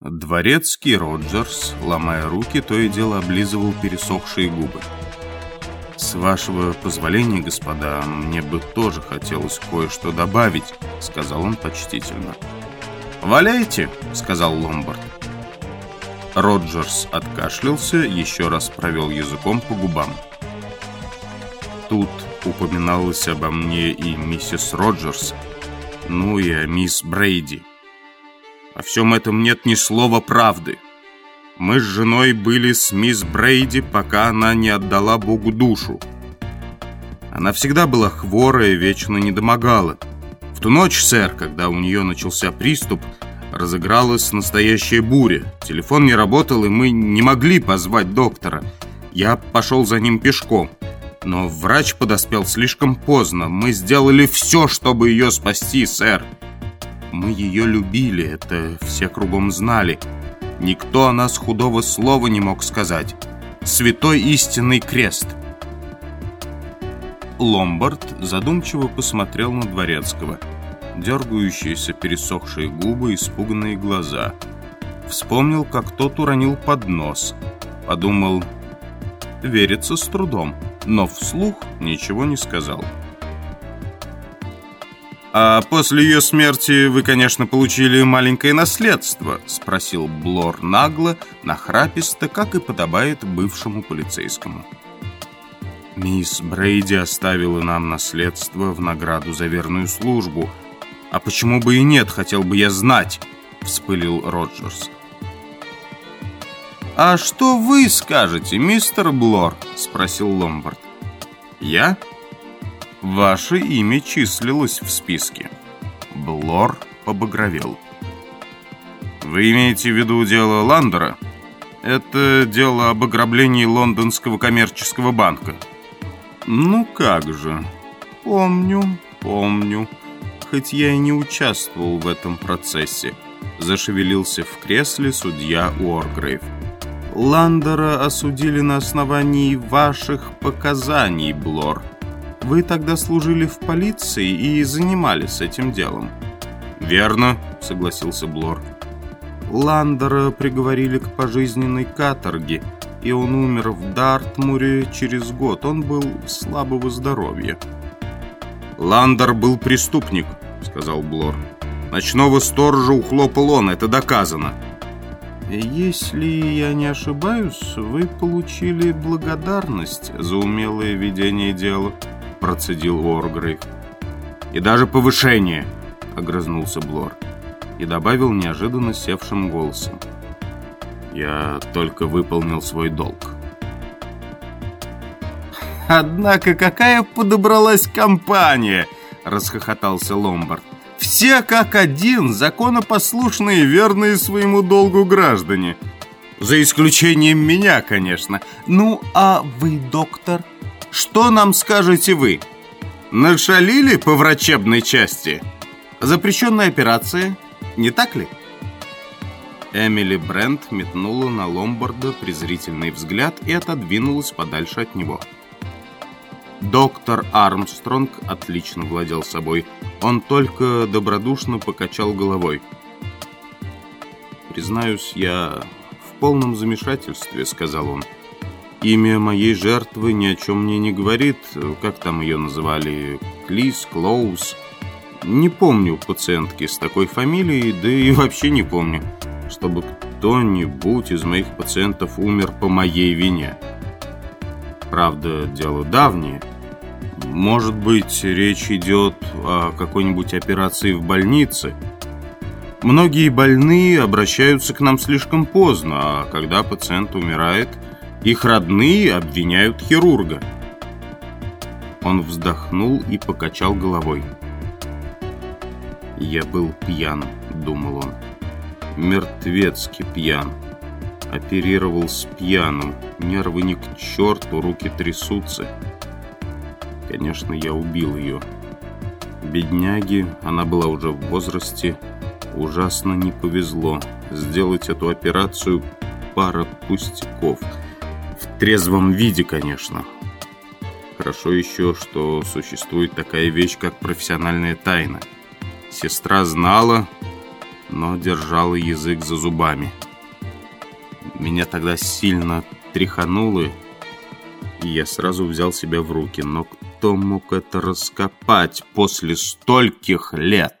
Дворецкий Роджерс, ломая руки, то и дело облизывал пересохшие губы. «С вашего позволения, господа, мне бы тоже хотелось кое-что добавить», — сказал он почтительно. «Валяйте», — сказал Ломбард. Роджерс откашлялся, еще раз провел языком по губам. Тут упоминалось обо мне и миссис Роджерс, ну и о мисс Брейди. О всем этом нет ни слова правды. Мы с женой были с мисс Брейди, пока она не отдала Богу душу. Она всегда была хворая, вечно недомогала. В ту ночь, сэр, когда у нее начался приступ, разыгралась настоящая буря. Телефон не работал, и мы не могли позвать доктора. Я пошел за ним пешком. Но врач подоспел слишком поздно. Мы сделали все, чтобы ее спасти, сэр. Мы ее любили, это все кругом знали. Никто о нас худого слова не мог сказать. Святой истинный крест. Ломбард задумчиво посмотрел на Дворецкого. Дергающиеся пересохшие губы, испуганные глаза. Вспомнил, как тот уронил поднос. Подумал, верится с трудом, но вслух ничего не сказал. «А после ее смерти вы, конечно, получили маленькое наследство?» — спросил Блор нагло, нахраписто, как и подобает бывшему полицейскому. «Мисс Брейди оставила нам наследство в награду за верную службу. А почему бы и нет, хотел бы я знать!» — вспылил Роджерс. «А что вы скажете, мистер Блор?» — спросил Ломбард. «Я?» Ваше имя числилось в списке. Блор побагровел. Вы имеете в виду дело Ландера? Это дело об ограблении лондонского коммерческого банка. Ну как же. Помню, помню. Хоть я и не участвовал в этом процессе. Зашевелился в кресле судья Уоргрейв. Ландера осудили на основании ваших показаний, Блор. Вы тогда служили в полиции и занимались этим делом. Верно, согласился Блор. Ландера приговорили к пожизненной каторге, и он умер в Дартмуре через год. Он был слабого здоровья. Ландер был преступник, сказал Блор. Ночного сторожа ухлопал он, это доказано. Если я не ошибаюсь, вы получили благодарность за умелое ведение дела процедил Уоргрейв. «И даже повышение!» — огрызнулся Блор. И добавил неожиданно севшим голосом. «Я только выполнил свой долг». «Однако какая подобралась компания!» — расхохотался Ломбард. «Все как один, законопослушные, верные своему долгу граждане. За исключением меня, конечно. Ну, а вы, доктор?» Что нам скажете вы? Нашалили по врачебной части? Запрещенная операция, не так ли? Эмили Брент метнула на Ломбарда презрительный взгляд и отодвинулась подальше от него. Доктор Армстронг отлично владел собой. Он только добродушно покачал головой. «Признаюсь, я в полном замешательстве», — сказал он. Имя моей жертвы ни о чем мне не говорит. Как там ее называли? Клис, Клоус. Не помню пациентки с такой фамилией, да и вообще не помню, чтобы кто-нибудь из моих пациентов умер по моей вине. Правда, дело давнее. Может быть, речь идет о какой-нибудь операции в больнице. Многие больные обращаются к нам слишком поздно, а когда пациент умирает – их родные обвиняют хирурга. Он вздохнул и покачал головой. «Я был пьян», — думал он. «Мертвецки пьян. Оперировал с пьяну. Нервы ни к черту, руки трясутся. Конечно, я убил ее. Бедняге, она была уже в возрасте, ужасно не повезло. Сделать эту операцию пара пустяков — трезвом виде, конечно. Хорошо еще, что существует такая вещь, как профессиональная тайна. Сестра знала, но держала язык за зубами. Меня тогда сильно тряхануло, и я сразу взял себя в руки. Но кто мог это раскопать после стольких лет?